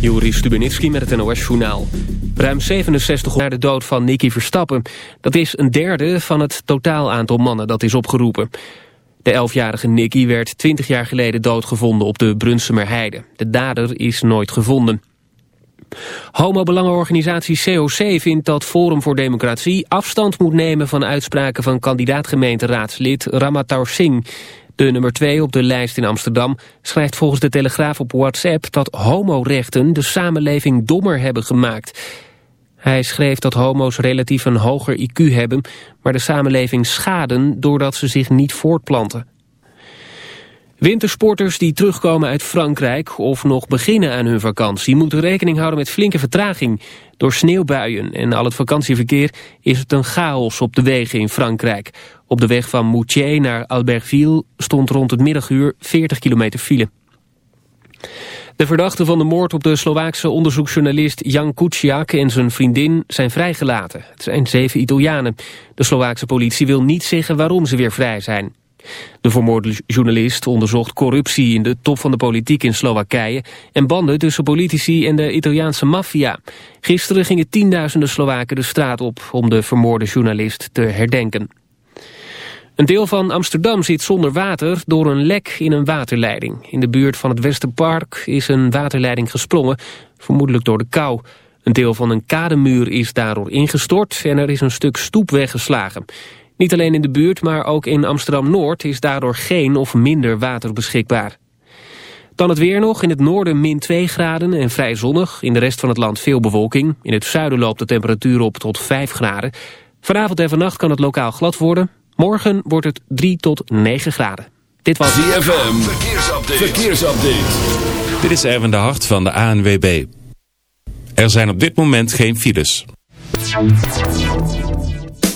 Juri Stubenitski met het NOS-journaal. Ruim 67 naar de dood van Nicky Verstappen. Dat is een derde van het totaal aantal mannen dat is opgeroepen. De 11-jarige Nicky werd 20 jaar geleden doodgevonden op de Brunsumer Heide. De dader is nooit gevonden. Homo-belangenorganisatie COC vindt dat Forum voor Democratie afstand moet nemen van uitspraken van kandidaat-gemeenteraadslid Ramataur Singh. De nummer 2 op de lijst in Amsterdam schrijft volgens de Telegraaf op WhatsApp dat homorechten de samenleving dommer hebben gemaakt. Hij schreef dat homo's relatief een hoger IQ hebben, maar de samenleving schaden doordat ze zich niet voortplanten. Wintersporters die terugkomen uit Frankrijk of nog beginnen aan hun vakantie... moeten rekening houden met flinke vertraging. Door sneeuwbuien en al het vakantieverkeer is het een chaos op de wegen in Frankrijk. Op de weg van Moutier naar Albertville stond rond het middaguur 40 kilometer file. De verdachten van de moord op de Slovaakse onderzoeksjournalist Jan Kuciak en zijn vriendin zijn vrijgelaten. Het zijn zeven Italianen. De Slovaakse politie wil niet zeggen waarom ze weer vrij zijn. De vermoorde journalist onderzocht corruptie in de top van de politiek in Slowakije en banden tussen politici en de Italiaanse maffia. Gisteren gingen tienduizenden Slowaken de straat op om de vermoorde journalist te herdenken. Een deel van Amsterdam zit zonder water door een lek in een waterleiding. In de buurt van het Westerpark is een waterleiding gesprongen, vermoedelijk door de kou. Een deel van een kademuur is daardoor ingestort en er is een stuk stoep weggeslagen. Niet alleen in de buurt, maar ook in Amsterdam-Noord is daardoor geen of minder water beschikbaar. Dan het weer nog. In het noorden min 2 graden en vrij zonnig. In de rest van het land veel bewolking. In het zuiden loopt de temperatuur op tot 5 graden. Vanavond en vannacht kan het lokaal glad worden. Morgen wordt het 3 tot 9 graden. Dit was ZFM. Verkeersupdate. Verkeersupdate. Dit is Erwin de Hart van de ANWB. Er zijn op dit moment geen files.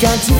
got to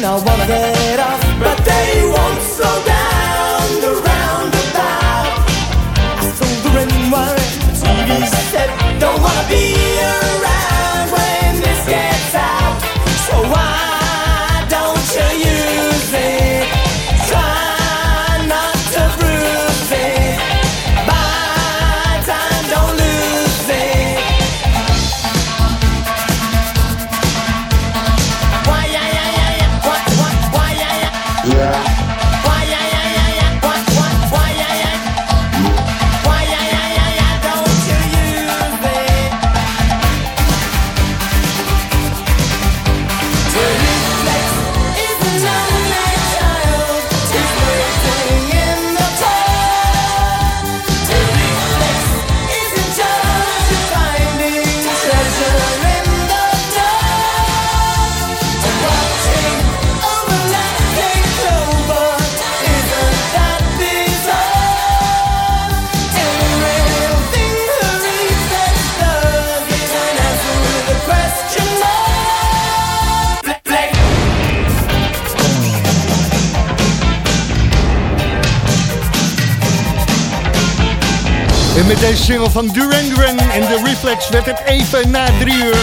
I wanna. Single van Duran Duran en de Reflex werd het even na drie uur.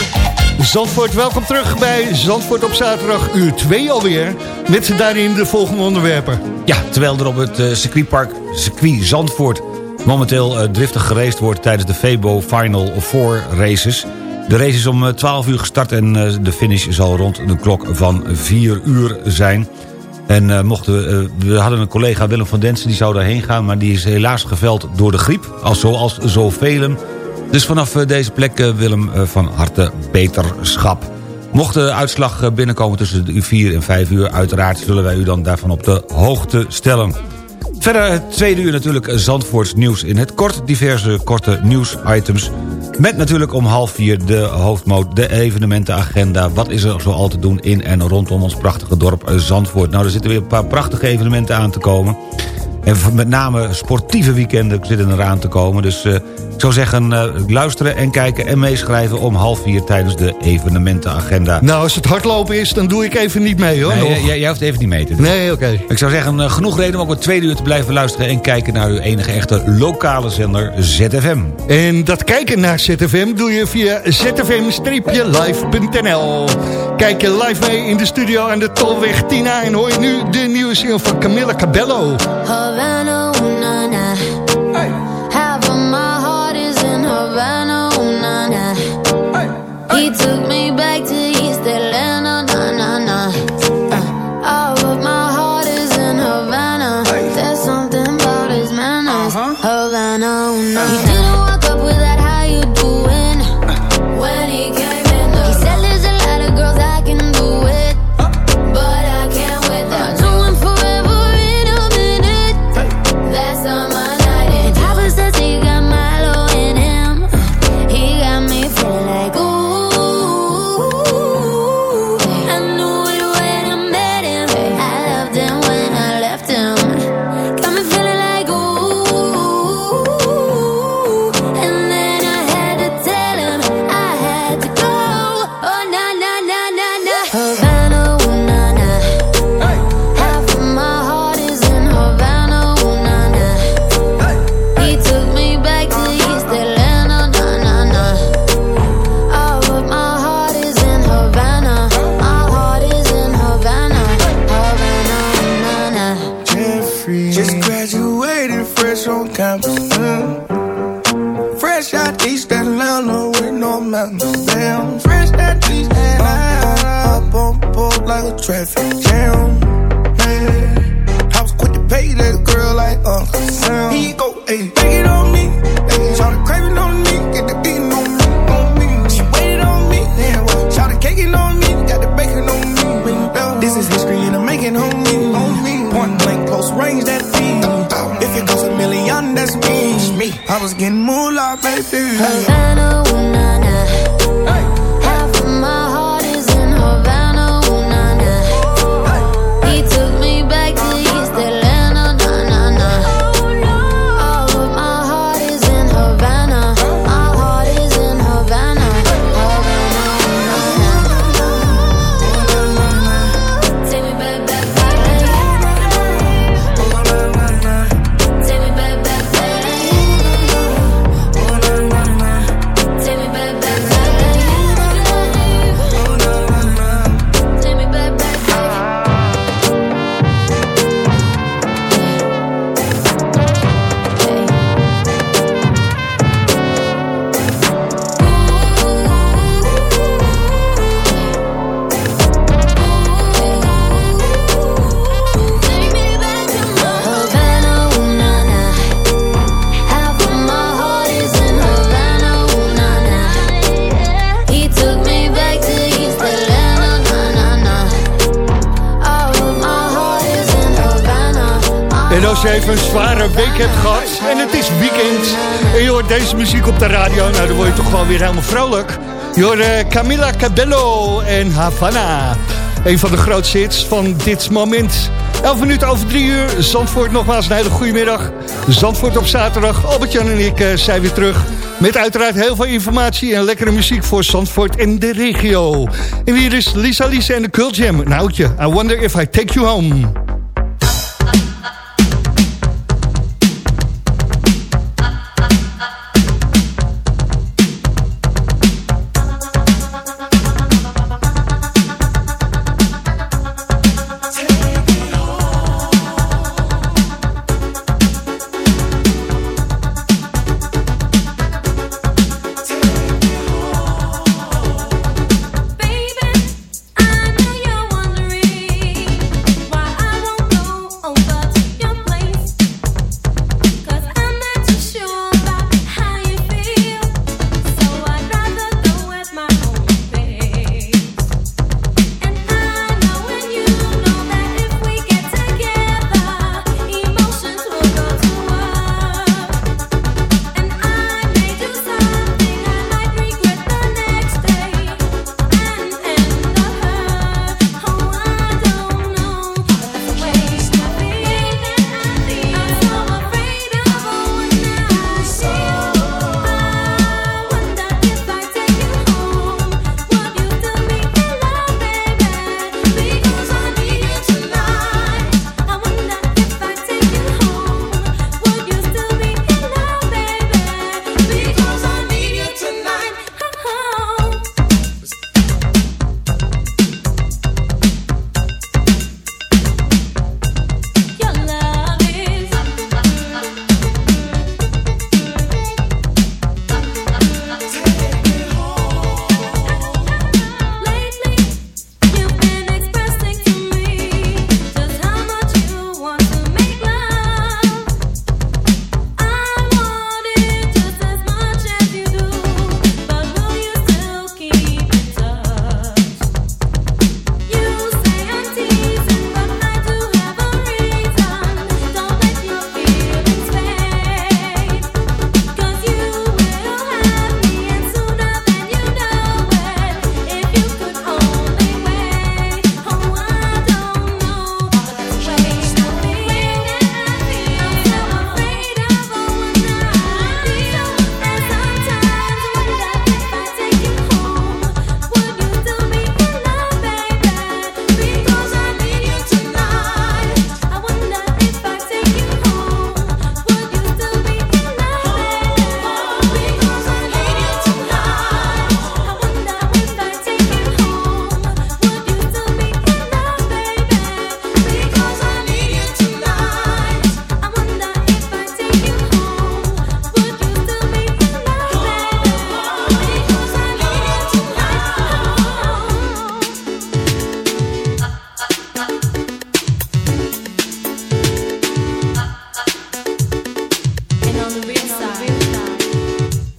Zandvoort, welkom terug bij Zandvoort op zaterdag, uur 2 alweer. Met daarin de volgende onderwerpen. Ja, terwijl er op het eh, circuitpark circuit Zandvoort... momenteel eh, driftig geraced wordt tijdens de Febo Final Four races. De race is om eh, 12 uur gestart en eh, de finish zal rond de klok van 4 uur zijn. En eh, mochten we, eh, we hadden een collega Willem van Densen, die zou daarheen gaan... maar die is helaas geveld door de griep, als zoals zoveel. Dus vanaf eh, deze plek, Willem, van harte beterschap. Mocht de uitslag binnenkomen tussen de 4 en 5 uur... uiteraard zullen wij u dan daarvan op de hoogte stellen. Verder het tweede uur natuurlijk Zandvoorts nieuws in het kort. Diverse korte nieuwsitems. Met natuurlijk om half vier de hoofdmoot, de evenementenagenda. Wat is er zoal te doen in en rondom ons prachtige dorp Zandvoort? Nou, er zitten weer een paar prachtige evenementen aan te komen. En met name sportieve weekenden zitten er aan te komen. Dus eh, ik zou zeggen, eh, luisteren en kijken en meeschrijven... om half vier tijdens de evenementenagenda. Nou, als het hardlopen is, dan doe ik even niet mee hoor. Nee, jij, jij- hoeft even niet mee te doen. Nee, oké. Ik zou zeggen, eh, genoeg reden om ook het tweede uur te blijven luisteren... en kijken naar uw enige echte lokale zender ZFM. En dat kijken naar ZFM doe je via zfm-live.nl. Kijk je live mee in de studio aan de Tolweg Tina... en hoor je nu de nieuwe single van Camilla Cabello. Havana, je even een zware week hebt gehad en het is weekend... en je hoort deze muziek op de radio, nou dan word je toch wel weer helemaal vrolijk. Je hoort eh, Camila Cabello en Havana. Een van de grootste hits van dit moment. 11 minuten over 3 uur. Zandvoort nogmaals een hele goede middag. Zandvoort op zaterdag. Albert-Jan en ik uh, zijn weer terug. Met uiteraard heel veel informatie en lekkere muziek voor Zandvoort en de regio. En hier is Lisa Lisa en de Cult Jam. Een. I wonder if I take you home.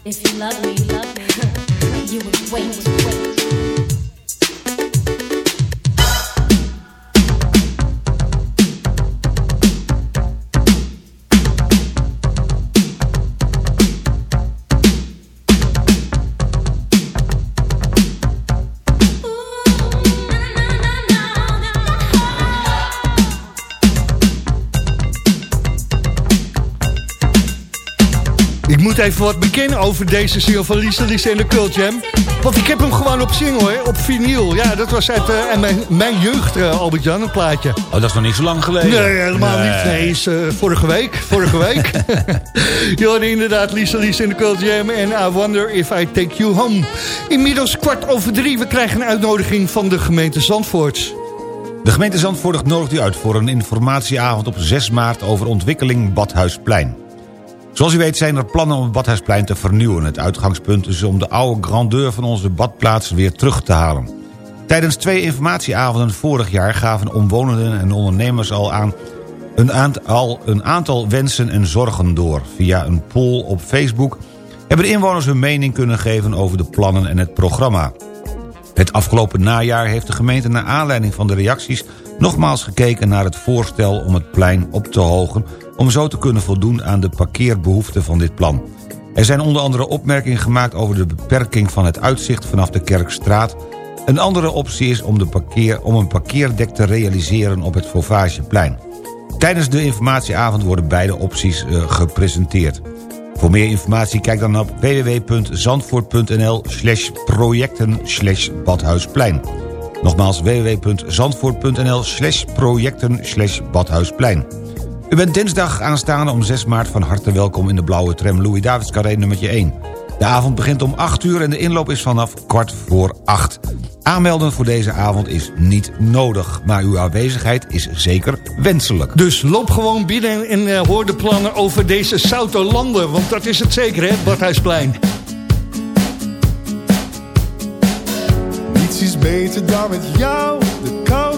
If you love me, love me, you would wait, wait. Moet even wat bekennen over deze single van Lisa Lisa en de Cult Jam. Want ik heb hem gewoon op single, hè, op vinyl. Ja, dat was uit uh, mijn, mijn jeugd, uh, Albert-Jan, een plaatje. Oh, dat is nog niet zo lang geleden. Nee, helemaal niet. Nee, is uh, vorige week. Vorige week. Je hoorde inderdaad Lisa Lisa en de Cult Jam en I Wonder If I Take You Home. Inmiddels kwart over drie. We krijgen een uitnodiging van de gemeente Zandvoort. De gemeente Zandvoort nodigt u uit voor een informatieavond op 6 maart over ontwikkeling Badhuisplein. Zoals u weet zijn er plannen om het Badhuisplein te vernieuwen. Het uitgangspunt is om de oude grandeur van onze badplaats weer terug te halen. Tijdens twee informatieavonden vorig jaar gaven omwonenden en ondernemers al aan een aantal, een aantal wensen en zorgen door. Via een poll op Facebook hebben de inwoners hun mening kunnen geven over de plannen en het programma. Het afgelopen najaar heeft de gemeente naar aanleiding van de reacties... nogmaals gekeken naar het voorstel om het plein op te hogen om zo te kunnen voldoen aan de parkeerbehoeften van dit plan. Er zijn onder andere opmerkingen gemaakt over de beperking van het uitzicht vanaf de Kerkstraat. Een andere optie is om, de parkeer, om een parkeerdek te realiseren op het Fauvageplein. Tijdens de informatieavond worden beide opties uh, gepresenteerd. Voor meer informatie kijk dan op www.zandvoort.nl slash projecten slash badhuisplein. Nogmaals www.zandvoort.nl slash projecten slash badhuisplein. U bent dinsdag aanstaande om 6 maart van harte welkom in de blauwe tram Louis Davids Carré nummertje 1. De avond begint om 8 uur en de inloop is vanaf kwart voor 8. Aanmelden voor deze avond is niet nodig, maar uw aanwezigheid is zeker wenselijk. Dus loop gewoon binnen en uh, hoor de plannen over deze zoute landen, want dat is het zeker hè, Badhuisplein. Niets is beter dan met jou de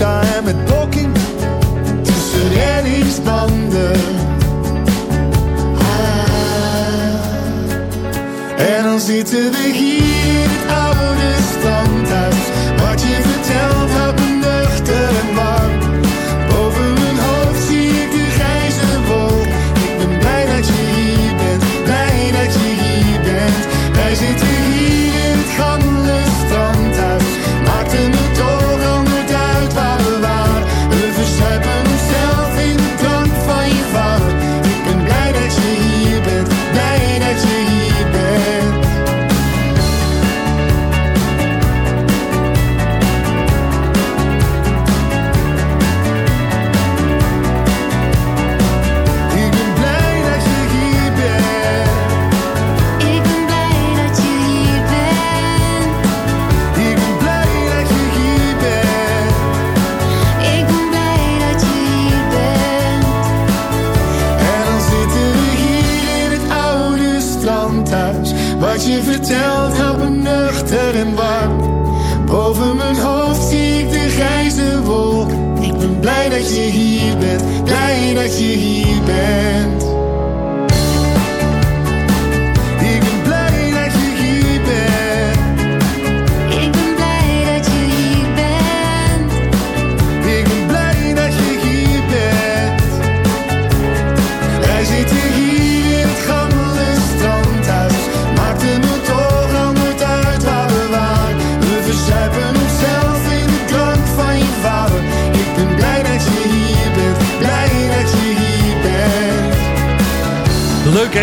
En met blokking, tussen reddingsbanden. Ah. En dan zitten we hier het oude standhuis. Wat je vertelt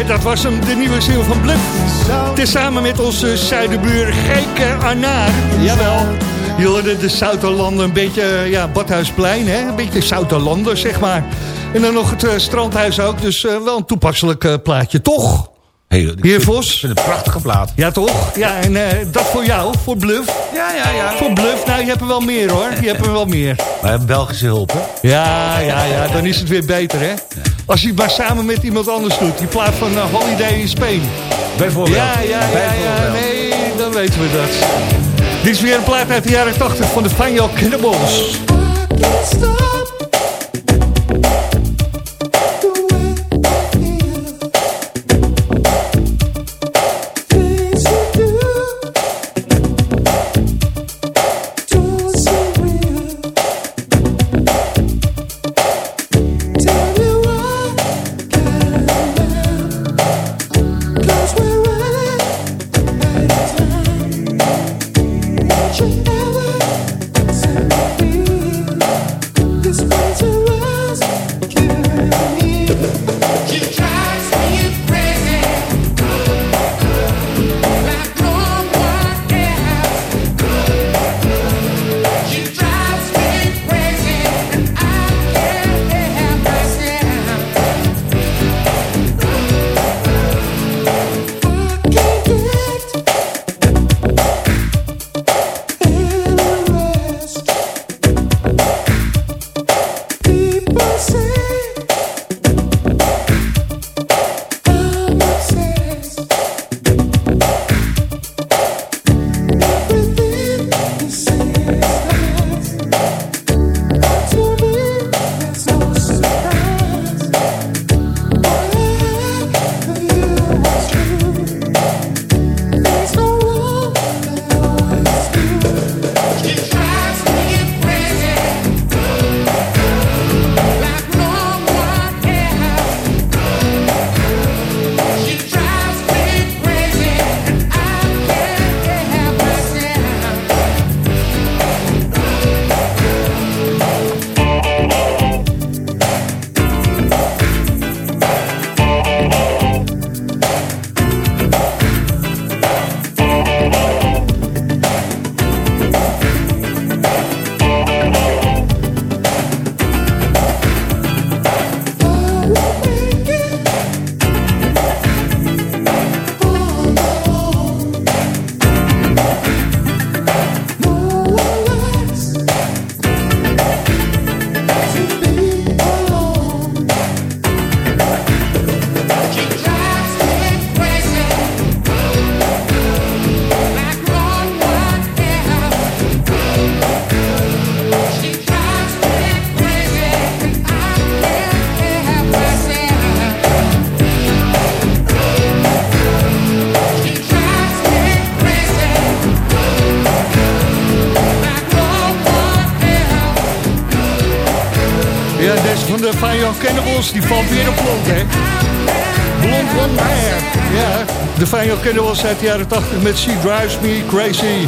Dat was hem, de nieuwe ziel van Bluff. Tezamen met onze zuidenbuur Geike Arnaar. Jawel. Hoorde de Zouterlanden, een beetje eh, ja, Badhuisplein, hè? een beetje Zouterlanden zeg maar. En dan nog het eh, strandhuis ook, dus eh, wel een toepasselijk plaatje, toch? Hey, Heer Vos? Ik vind het een prachtige plaat. Ja toch? Ja, en eh, dat voor jou, voor Bluff. Ja, ja, ja. Voor Bluff, nou je hebt er wel meer hoor, je hebt er wel meer. We hebben Belgische hulp, hè? Ja, ja, ja, dan is het weer beter, hè? Als je het maar samen met iemand anders doet. Die plaat van eh, Holiday in Spain. Bijvoorbeeld. Ja, ja, ja, ja, nee, dan weten we dat. Dit is weer een plaat uit de jaren 80 van de Fine Cannibals. Cannibals uit de jaren 80 met She Drives Me Crazy.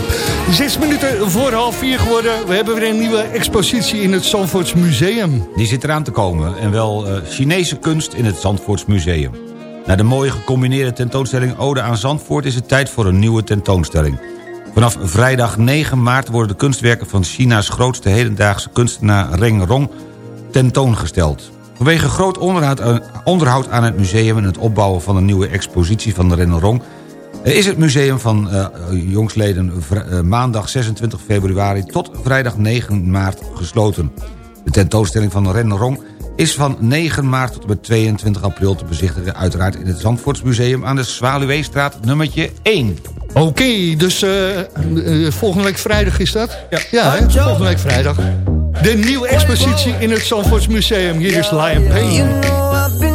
Zes minuten voor half vier geworden. We hebben weer een nieuwe expositie in het Zandvoorts Museum. Die zit eraan te komen. En wel uh, Chinese kunst in het Zandvoorts Museum. Na de mooie gecombineerde tentoonstelling Ode aan Zandvoort... is het tijd voor een nieuwe tentoonstelling. Vanaf vrijdag 9 maart worden de kunstwerken van China's grootste hedendaagse kunstenaar Reng Rong tentoongesteld. Vanwege groot onderhoud, onderhoud aan het museum... en het opbouwen van een nieuwe expositie van de Reng Rong... is het museum van uh, jongsleden uh, maandag 26 februari... tot vrijdag 9 maart gesloten. De tentoonstelling van de Ren Rong is van 9 maart tot en met 22 april te bezichtigen... uiteraard in het Zandvoortsmuseum aan de Zwaluweestraat nummertje 1. Oké, dus uh, uh, volgende week vrijdag is dat? Ja, ja hè? volgende week vrijdag. De nieuwe expositie in het Zandvoortsmuseum. Hier is Lion Pain.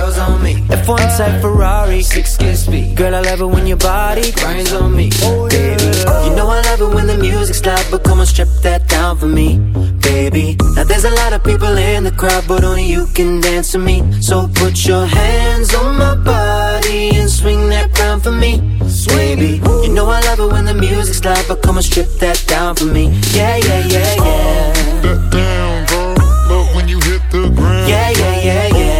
girls on me. F1 type Ferrari, six kiss speed. Girl, I love it when your body grinds on me. oh Baby, you know I love it when the music's loud, but come on, strip that down for me. Baby, now there's a lot of people in the crowd, but only you can dance with me. So put your hands on my body and swing that crown for me. Baby, you know I love it when the music's loud, but come on, strip that down for me. Yeah, yeah, yeah, yeah. That down, girl. Love when you hit the ground. Yeah, yeah, yeah, yeah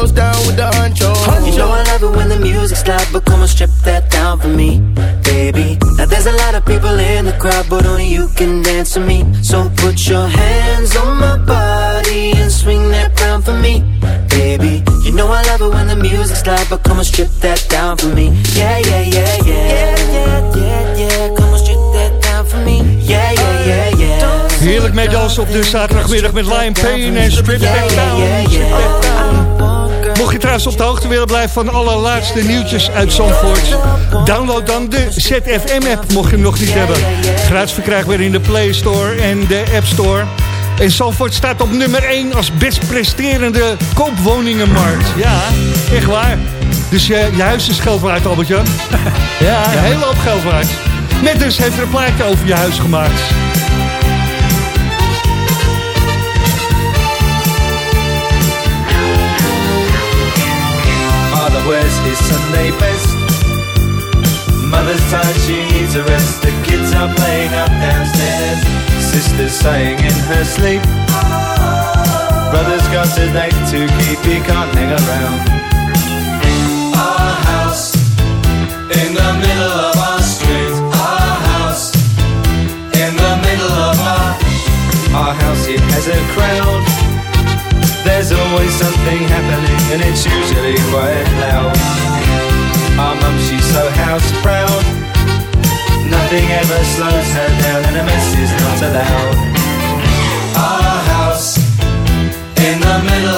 goes down with the honcho. You know I love it when the music's loud, but come and strip that down for me, baby. Now there's a lot of people in the crowd, but only you can dance to me. So put your hands on my body and swing that round for me, baby. You know I love it when the music's loud, but come and strip that down for me. Yeah, yeah, yeah, yeah. Yeah, yeah, yeah, yeah. Come and strip that down for me. Yeah, yeah, yeah, yeah. Heerlijk meedansen op de zaterdagmiddag met Lion Pain en Strip That Down. Mocht je trouwens op de hoogte willen blijven van alle laatste nieuwtjes uit Zandvoort... download dan de ZFM-app, mocht je hem nog niet hebben. Gratis verkrijgbaar in de Play Store en de App Store. En Zandvoort staat op nummer 1 als best presterende koopwoningenmarkt. Ja, echt waar. Dus je, je huis is geld waard, Albert-Jan. ja, een hele hoop geld waard. Net dus heeft er een plaatje over je huis gemaakt. Mother's tired, she needs a rest. The kids are playing up downstairs. Sister's sighing in her sleep. Brother's got a date to keep, he can't hang around. Our house in the middle of our street. Our house in the middle of our. Our house, it has a crowd. There's always something happening, and it's usually quite loud. Our mum, she's so house proud. Nothing ever slows her down and a mess is not allowed. Our house in the middle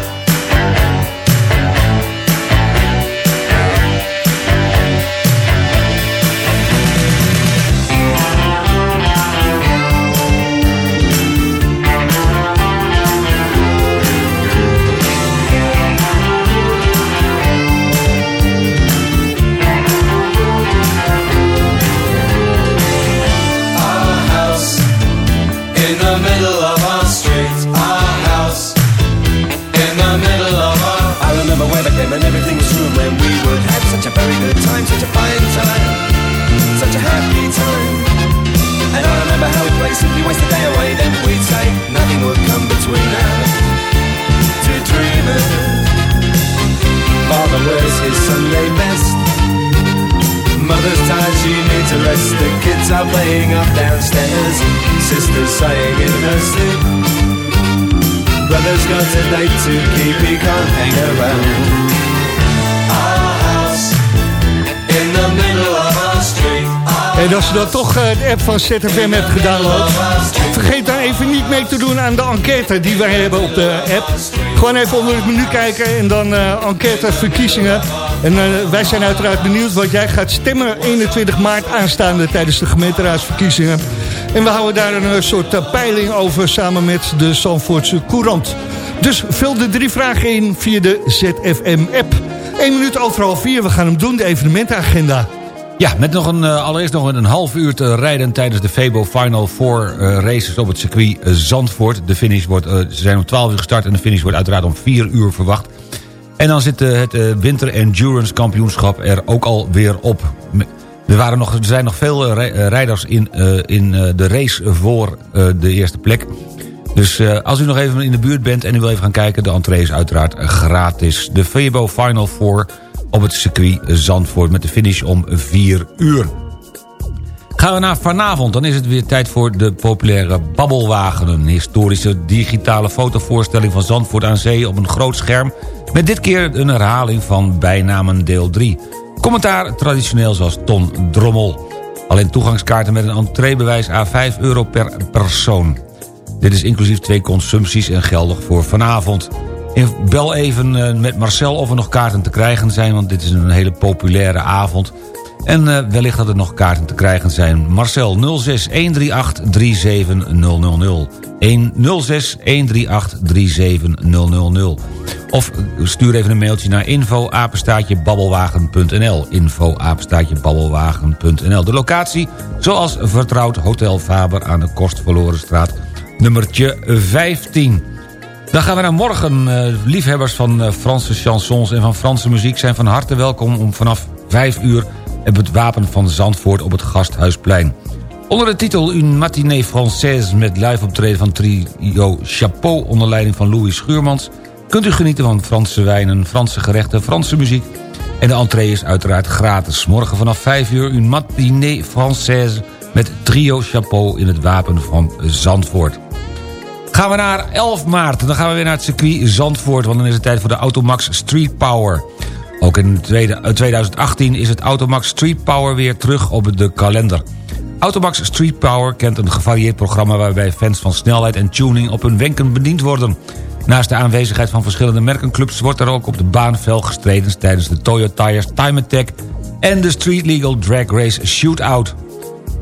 Sighing in her sleep. Brother's got a date to keep, he can't hang around. Our house in the middle of our street. En als je dan toch eh, de app van ZFM hebt gedownload... vergeet dan even niet mee te doen aan de enquête die wij hebben op de app. Gewoon even onder het menu kijken en dan eh, enquête verkiezingen. En eh, wij zijn uiteraard benieuwd wat jij gaat stemmen 21 maart aanstaande tijdens de gemeenteraadsverkiezingen. En we houden daar een eh, soort eh, peiling over samen met de Zandvoortse Courant. Dus vul de drie vragen in via de ZFM-app. 1 minuut over half vier, we gaan hem doen, de evenementenagenda. Ja, met nog een, eh, allereerst nog een half uur te rijden tijdens de Febo Final Four races op het circuit Zandvoort. De finish wordt, ze zijn om 12 uur gestart en de finish wordt uiteraard om 4 uur verwacht. En dan zit het Winter Endurance Kampioenschap er ook alweer op. Er, waren nog, er zijn nog veel eh, eh, rijders in, eh, in de race voor de eerste plek. Dus als u nog even in de buurt bent en u wil even gaan kijken... de entree is uiteraard gratis. De Febo Final Four op het circuit Zandvoort... met de finish om 4 uur. Gaan we naar vanavond, dan is het weer tijd voor de populaire Babbelwagen. Een historische digitale fotovoorstelling van Zandvoort aan Zee op een groot scherm... met dit keer een herhaling van Bijnamen deel 3. Commentaar traditioneel zoals Ton Drommel. Alleen toegangskaarten met een entreebewijs à 5 euro per persoon. Dit is inclusief twee consumpties en geldig voor vanavond. Bel even eh, met Marcel of er nog kaarten te krijgen zijn... want dit is een hele populaire avond... En eh, wellicht dat er nog kaarten te krijgen zijn. Marcel 06 138 37000. 06 138 37000. Of eh, stuur even een mailtje naar info babbelwagen.nl. Info babbelwagen.nl. De locatie, zoals vertrouwd, Hotel Faber aan de Kostverlorenstraat, nummertje 15. Dan gaan we naar morgen. Eh, liefhebbers van Franse chansons en van Franse muziek... zijn van harte welkom om vanaf 5 uur... het Wapen van Zandvoort op het Gasthuisplein. Onder de titel Une matinée française... met live optreden van trio Chapeau... onder leiding van Louis Schuurmans... kunt u genieten van Franse wijnen, Franse gerechten, Franse muziek... en de entree is uiteraard gratis. Morgen vanaf 5 uur Une matinée française... met trio Chapeau in het Wapen van Zandvoort. Gaan we naar 11 maart. Dan gaan we weer naar het circuit Zandvoort. Want dan is het tijd voor de Automax Street Power. Ook in tweede- eh, 2018 is het Automax Street Power weer terug op de kalender. Automax Street Power kent een gevarieerd programma... waarbij fans van snelheid en tuning op hun wenken bediend worden. Naast de aanwezigheid van verschillende merkenclubs... wordt er ook op de baan fel gestreden... tijdens de Toyota Tires Time Attack... en de Street Legal Drag Race Shootout.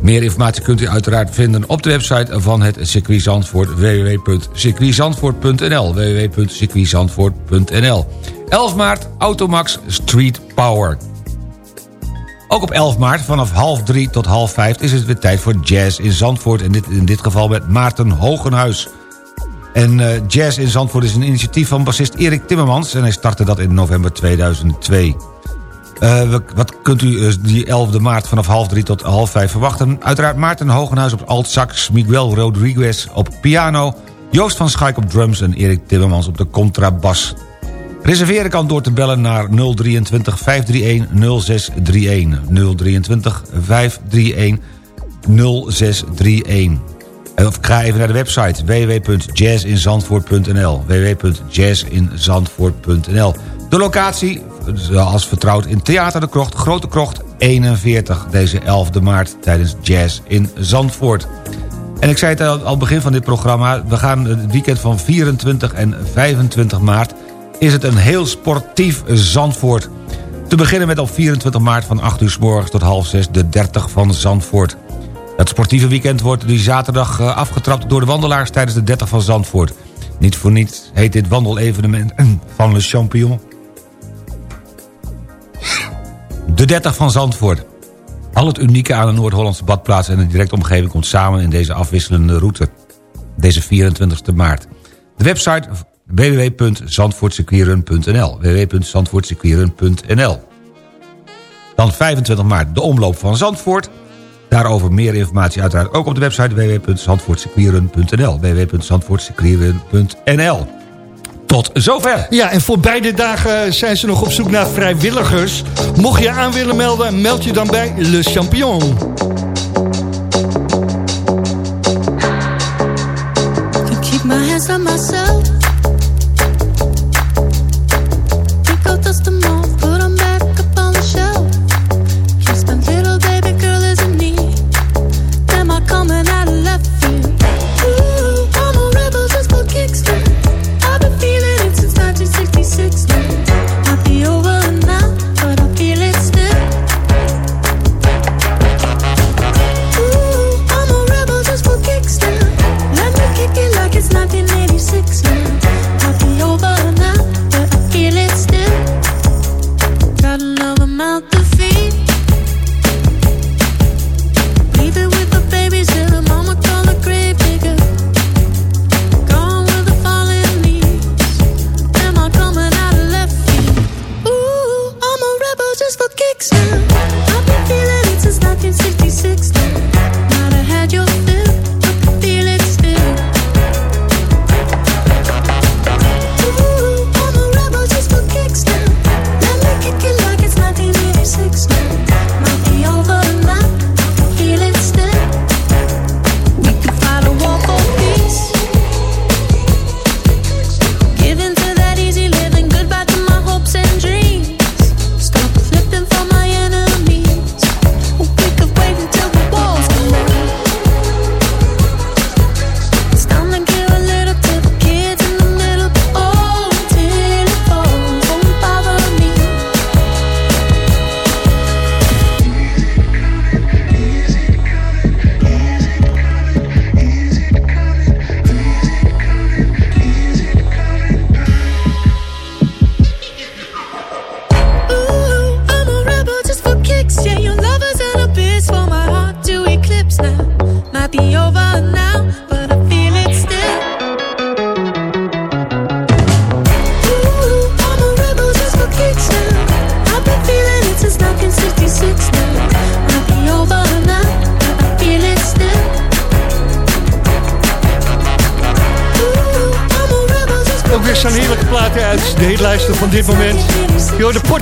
Meer informatie kunt u uiteraard vinden op de website van het circuit Zandvoort www.circuitzandvoort.nl www.circuitzandvoort.nl 11 maart Automax Street Power. Ook op 11 maart vanaf half drie tot half vijf is het weer tijd voor jazz in Zandvoort. En dit, in dit geval met Maarten Hogenhuis. En eh, Jazz in Zandvoort is een initiatief van bassist Erik Timmermans... en hij startte dat in november 2002. Eh, wat kunt u uh, die 11e maart vanaf half drie tot half vijf verwachten? Uiteraard Maarten Hogenhuis op alt-sax, Miguel Rodriguez op piano... Joost van Schaik op drums en Erik Timmermans op de contrabas. Reserveren kan door te bellen naar 023 531 0631. 023 531 0631. Of ga even naar de website www.jazzinzandvoort.nl www.jazzinzandvoort.nl De locatie, zoals vertrouwd, in Theater de Krocht, Grote Krocht 41... deze 11e maart tijdens Jazz in Zandvoort. En ik zei het al, al begin van dit programma... we gaan het weekend van 24 en 25 maart... is het een heel sportief Zandvoort. Te beginnen met op 24 maart van 8 uur s morgens tot half 6... de 30 van Zandvoort. Het sportieve weekend wordt die zaterdag eh, afgetrapt door de wandelaars... tijdens de 30 van Zandvoort. Niet voor niets heet dit wandelevenement van Le Champion. De 30 van Zandvoort. Al het unieke aan de Noord-Hollandse badplaats en de directe omgeving komt samen in deze afwisselende route. Deze 24 maart. De website www.zandvoortsequieren.nl www.zandvoortsequieren.nl Dan 25 maart de omloop van Zandvoort. Daarover meer informatie uiteraard ook op de website www.zandvoortsequieren.nl www.zandvoortsequieren.nl Tot zover. Ja, en voor beide dagen zijn ze nog op zoek naar vrijwilligers. Mocht je aan willen melden, meld je dan bij Le Champion.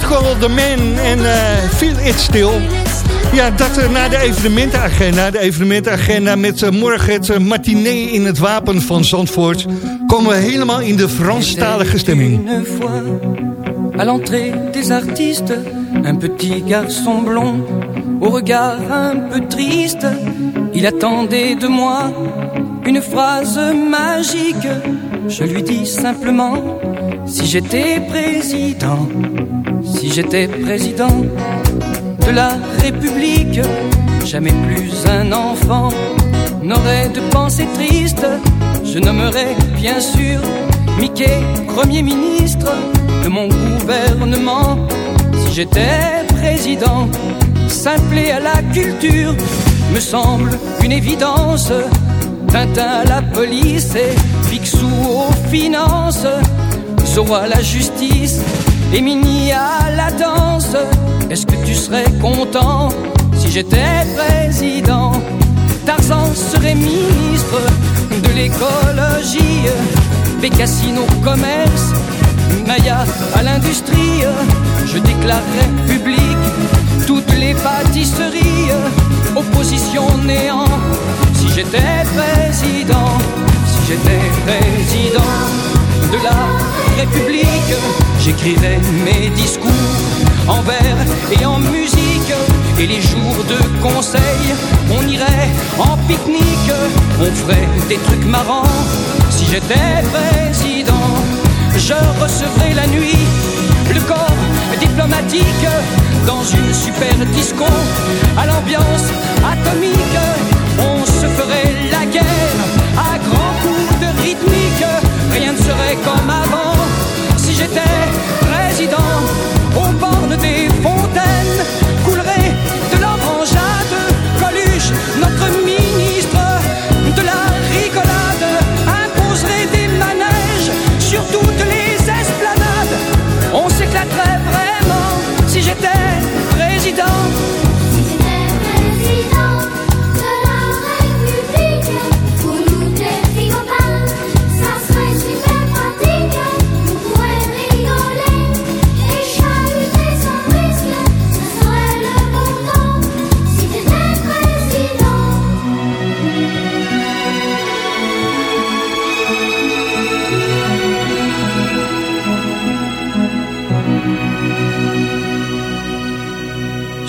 Yo, de Man en eh Feel It Still. Ja, dat eh, na de evenementenagenda. De evenementenagenda met eh, morgen het uh, matinee in het Wapen van Zandvoort. Komen we helemaal in de Franstalige stemming. À l'entrée des artistes, un petit garçon blond, au regard un peu triste, il attendait de moi une phrase magique. Je lui dis simplement, si j'étais président, si j'étais président de la République, jamais plus un enfant n'aurait de pensée triste. Je nommerais bien sûr Mickey Premier ministre de mon gouvernement. Si j'étais président, simple et à la culture, me semble une évidence. Tintin à la police et Picsou aux finances, Zorro à la justice et à la danse. Est-ce que tu serais content si j'étais président? Tarzan serait ministre de l'écologie, Bécassine au commerce, Maya à l'industrie. Je déclarerais public toutes les pâtisseries, opposition néant. Si j'étais président, si j'étais président de la République, j'écrirais mes discours en vers et en musique. Et les jours de conseil, on irait en pique-nique, on ferait des trucs marrants. Si j'étais président, je recevrais la nuit le corps diplomatique dans une super disco à l'ambiance atomique. On se ferait la guerre à grands coups de rythmique. Rien ne serait comme avant j'étais président. Aux bornes des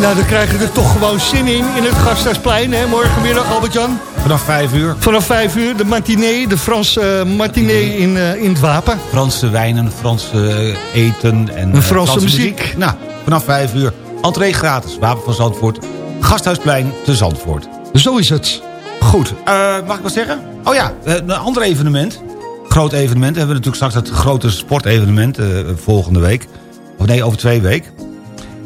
Nou, dan krijgen we er toch gewoon zin in, in het Gasthuisplein, hè? Morgenmiddag, Albert-Jan. Vanaf vijf uur. Vanaf vijf uur, de matinee, de Franse eh, matinee in, eh, in het Wapen. Franse wijnen, Franse eh, eten en Een Franse muziek. Nou, vanaf vijf uur. Entree gratis, Wapen van Zandvoort. Gasthuisplein te Zandvoort. Zo is het. Goed, mag ik wat zeggen? Oh ja, een ander evenement. Groot evenement. We hebben natuurlijk straks het grote sportevenement volgende week. Of nee, over twee weken.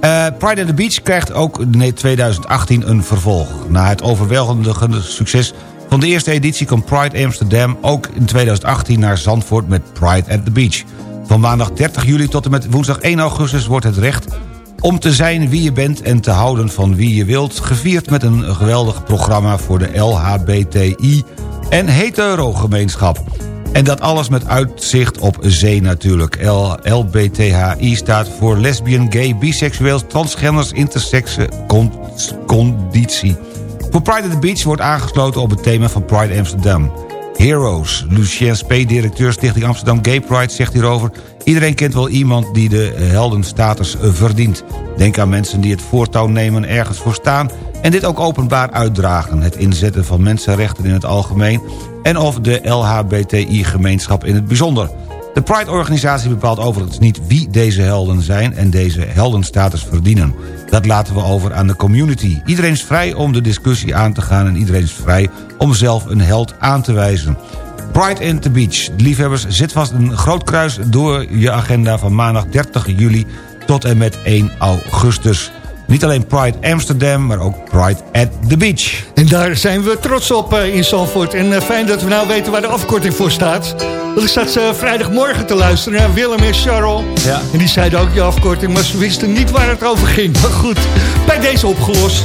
Eh, Pride at the Beach krijgt ook nee, 2018 een vervolg. Na het overweldigende succes van de eerste editie... komt Pride Amsterdam ook in 2018 naar Zandvoort met Pride at the Beach. Van maandag 30 juli tot en met woensdag 1 augustus wordt het recht om te zijn wie je bent en te houden van wie je wilt... gevierd met een geweldig programma voor de LHBTI en hetero-gemeenschap. En dat alles met uitzicht op zee natuurlijk. L LBTHI staat voor lesbian, gay, biseksueel, transgenders, intersexe con conditie. Voor Pride at the Beach wordt aangesloten op het thema van Pride Amsterdam. Heroes. Lucien Spee, directeur Stichting Amsterdam Gay Pride, zegt hierover... Iedereen kent wel iemand die de heldenstatus verdient. Denk aan mensen die het voortouw nemen ergens voor staan... en dit ook openbaar uitdragen. Het inzetten van mensenrechten in het algemeen... en of de LHBTI-gemeenschap in het bijzonder. De Pride-organisatie bepaalt overigens niet wie deze helden zijn... en deze heldenstatus verdienen. Dat laten we over aan de community. Iedereen is vrij om de discussie aan te gaan... en iedereen is vrij om zelf een held aan te wijzen. Pride in the Beach. Liefhebbers, zit vast een groot kruis door je agenda van maandag 30 juli tot en met 1 augustus. Niet alleen Pride Amsterdam, maar ook Pride at the Beach. En daar zijn we trots op uh, in Zandvoort. En uh, fijn dat we nou weten waar de afkorting voor staat. Want ik zat uh, vrijdagmorgen te luisteren naar Willem en Charles. Ja. En die zeiden ook je afkorting, maar ze wisten niet waar het over ging. Maar goed, bij deze opgelost.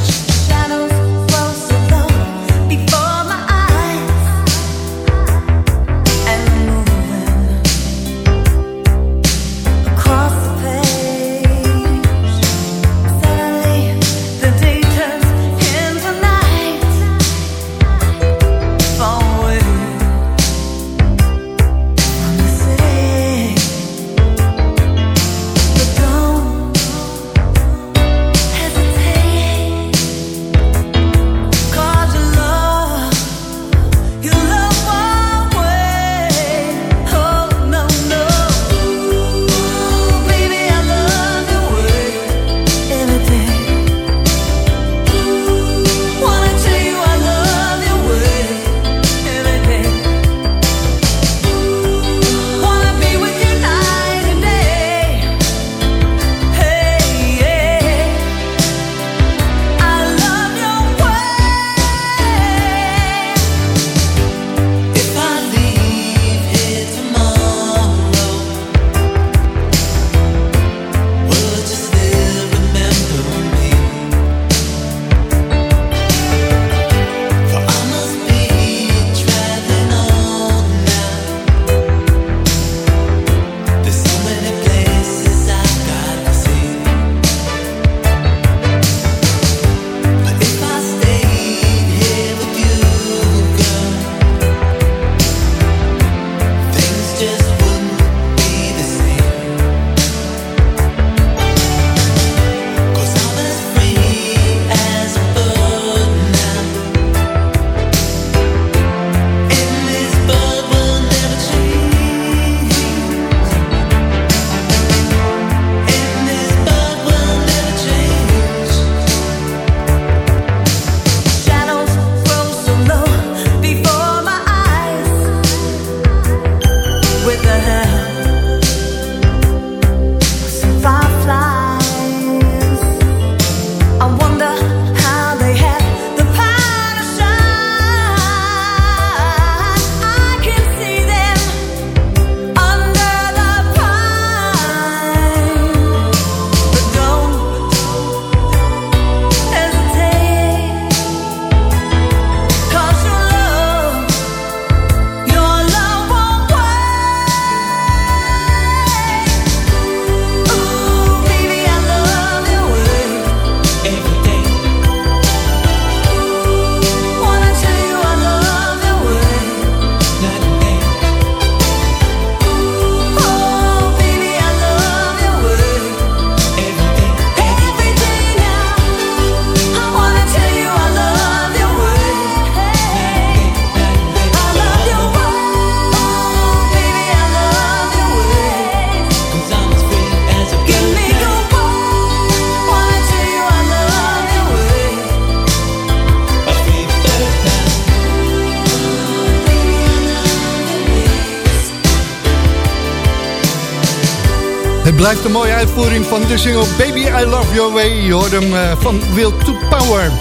Blijft een mooie uitvoering van de single Baby I Love Your Way. Je hoort hem eh, van Will to Power.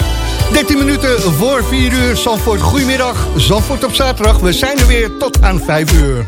13 minuten voor 4 uur. Zandvoort, goedemiddag. Zandvoort op zaterdag. We zijn er weer tot aan 5 uur.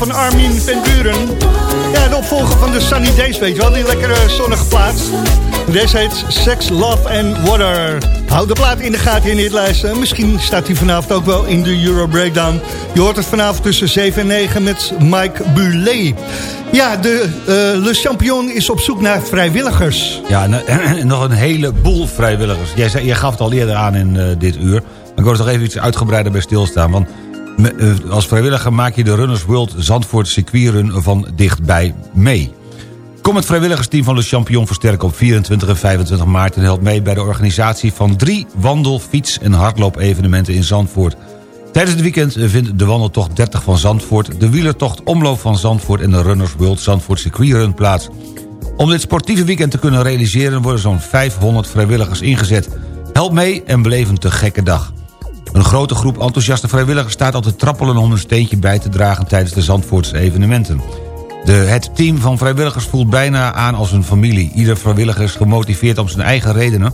Van Armin van Buren. Ja, de opvolger van de Sunny Days, weet je wel. Die lekkere zonnige plaats. Deze heet Sex, Love and Water. Houd de plaat in de gaten in dit lijst. Misschien staat hij vanavond ook wel in de Euro Breakdown. Je hoort het vanavond tussen 7 en 9 met Mike Bulet. Ja, de eh, Le Champion is op zoek naar vrijwilligers. Ja, en nog een heleboel vrijwilligers. Jij, gaf het al eerder aan in eh, dit uur. Ik wil er nog even iets uitgebreider bij stilstaan. Want eh, als vrijwilliger maak je de Runners World Zandvoort circuitrun van dichtbij mee. Kom het vrijwilligersteam van Le Champion versterken op 24 en 25 maart... en helpt mee bij de organisatie van drie wandel-, fiets- en hardloop-evenementen in Zandvoort. Tijdens het weekend vindt de wandeltocht 30 van Zandvoort... de wielertocht Omloop van Zandvoort en de Runners World Zandvoort circuitrun plaats. Om dit sportieve weekend te kunnen realiseren... worden zo'n 500 vrijwilligers ingezet. Help mee en beleef een te gekke dag. Een grote groep enthousiaste vrijwilligers staat al te trappelen... om een steentje bij te dragen tijdens de Zandvoortse evenementen. De, het team van vrijwilligers voelt bijna aan als een familie. Ieder vrijwilliger is gemotiveerd om zijn eigen redenen.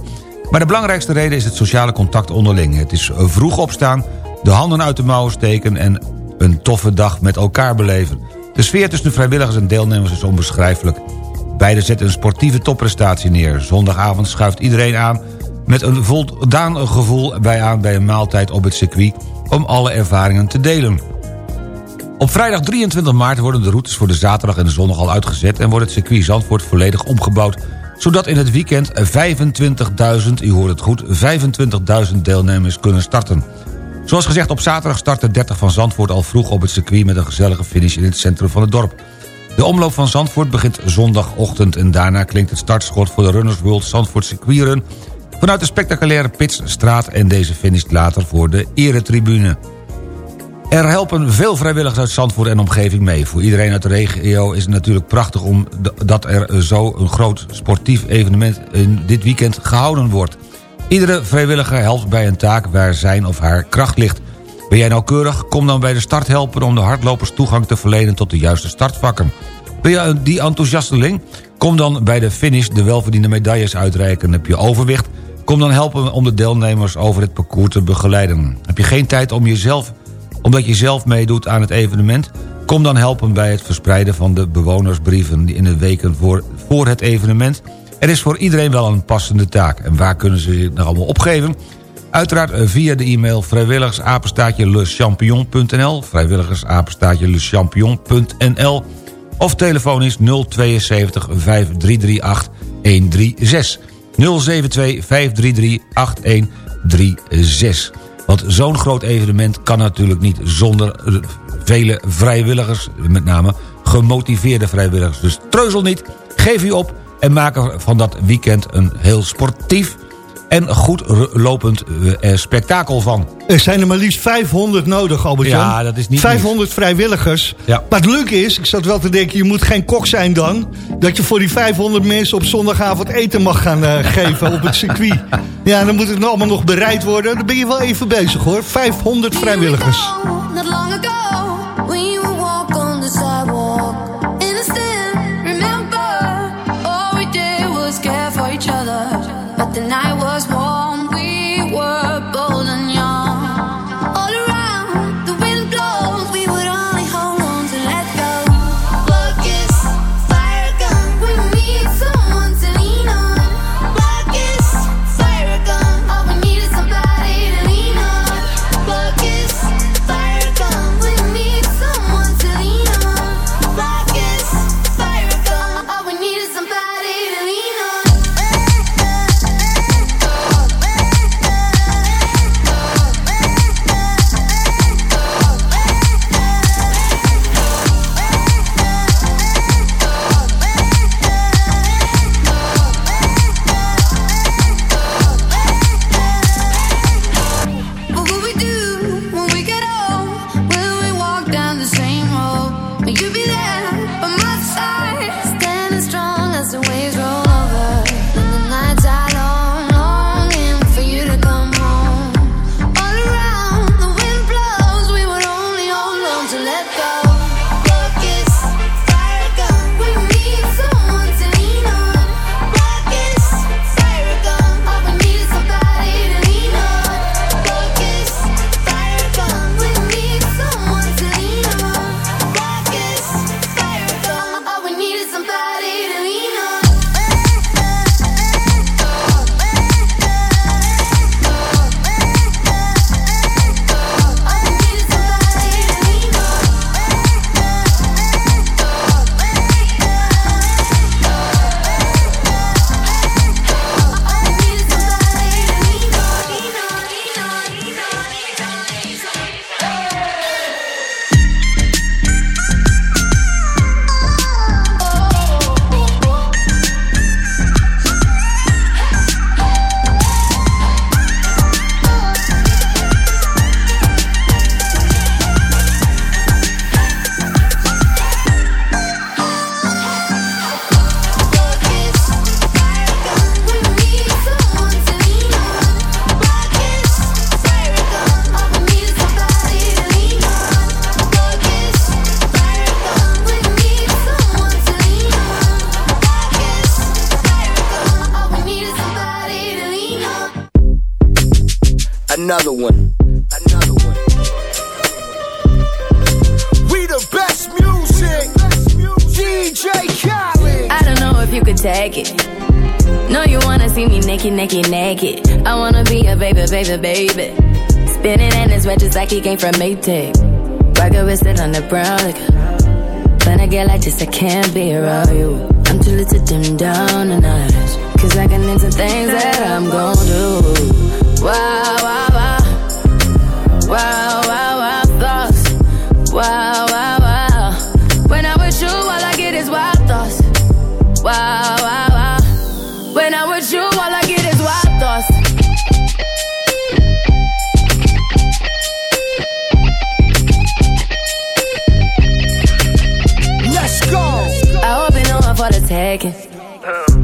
Maar de belangrijkste reden is het sociale contact onderling. Het is vroeg opstaan, de handen uit de mouwen steken... en een toffe dag met elkaar beleven. De sfeer tussen de vrijwilligers en deelnemers is onbeschrijfelijk. Beiden zetten een sportieve topprestatie neer. Zondagavond schuift iedereen aan met een voldaan gevoel bij aan bij een maaltijd op het circuit... om alle ervaringen te delen. Op vrijdag 23 maart worden de routes voor de zaterdag en de zondag al uitgezet... en wordt het circuit Zandvoort volledig omgebouwd... zodat in het weekend 25.000, u hoort het goed, 25.000 deelnemers kunnen starten. Zoals gezegd, op zaterdag start de 30 van Zandvoort al vroeg op het circuit... met een gezellige finish in het centrum van het dorp. De omloop van Zandvoort begint zondagochtend... en daarna klinkt het startschot voor de Runners World Zandvoort circuitrun... vanuit de spectaculaire Pitsstraat... en deze finisht later voor de eretribune. Er helpen veel vrijwilligers uit Zandvoort en omgeving mee. Voor iedereen uit de regio is het natuurlijk prachtig... om dat er zo een groot sportief evenement in dit weekend gehouden wordt. Iedere vrijwilliger helpt bij een taak waar zijn of haar kracht ligt. Ben jij nauwkeurig? Kom dan bij de start helpen om de hardlopers toegang te verlenen tot de juiste startvakken. Ben je die enthousiasteling? Kom dan bij de finish de welverdiende medailles uitreiken. Heb je overwicht? Kom dan helpen om de deelnemers over het parcours te begeleiden. Heb je geen tijd om jezelf, omdat je zelf meedoet aan het evenement? Kom dan helpen bij het verspreiden van de bewonersbrieven in de weken voor, voor het evenement. Er is voor iedereen wel een passende taak. En waar kunnen ze zich nog allemaal opgeven? Uiteraard via de e-mail vrijwilligersapenstaatje lechampion.nl vrijwilligersapenstaatje lechampion.nl of telefonisch 072 5338 136 072 533 8136. Want zo'n groot evenement kan natuurlijk niet zonder vele vrijwilligers... met name gemotiveerde vrijwilligers. Dus treuzel niet, geef u op en maak van dat weekend een heel sportief en goed lopend eh, spektakel van. Er zijn er maar liefst 500 nodig, albert -Jan. Ja, dat is niet 500 vrijwilligers. Ja. Maar het leuke is, ik zat wel te denken... je moet geen kok zijn dan... dat je voor die 500 mensen op zondagavond eten mag gaan uh, geven op het circuit. Ja, dan moet het allemaal nog bereid worden. Dan ben je wel even bezig hoor. 500 vrijwilligers. Not long ago, Another one. Another one. We the best music. DJ Khaled. I don't know if you could take it. No, you wanna see me naked, naked, naked. I wanna be a baby, baby, baby. Spinning in his red just like he came from Maytag. Rocket with it on the brown. Like, when I get like this, I can't be around you. I'm too little to dim down the night. Cause I can into things that I'm gon' do. Wow, wow,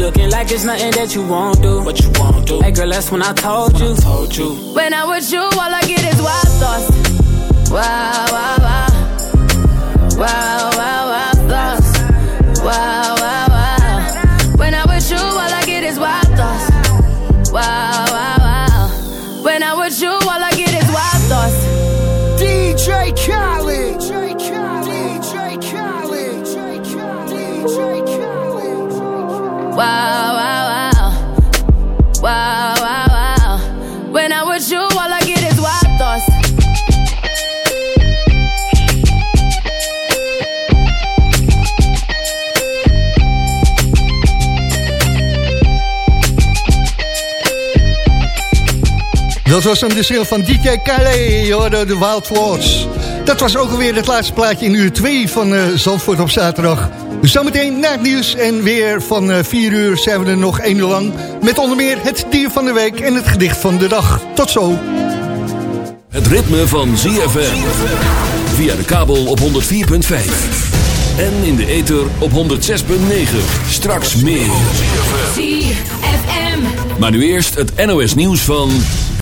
You looking like it's nothing that you won't do. What you won't do. Hey girl, that's when I told you. told you. When I'm with you, all I get is wild thoughts. Wow, wow, wow. Wow, wow, wow, thoughts. Wow, wow, wow. Dat was hem de single van DJ hoorde de Wild Thoughts. Dat was ook alweer het laatste plaatje in uur 2 van eh, Zandvoort op zaterdag. Dus zometeen na het nieuws en weer van eh 4 uur zijn we er nog één uur lang. Met onder meer het dier van de week en het gedicht van de dag. Tot zo. Het ritme van ZFM. Via de kabel op 104.5. En in de ether op 106.9. Straks meer. ZFM. Maar nu eerst het NOS nieuws van...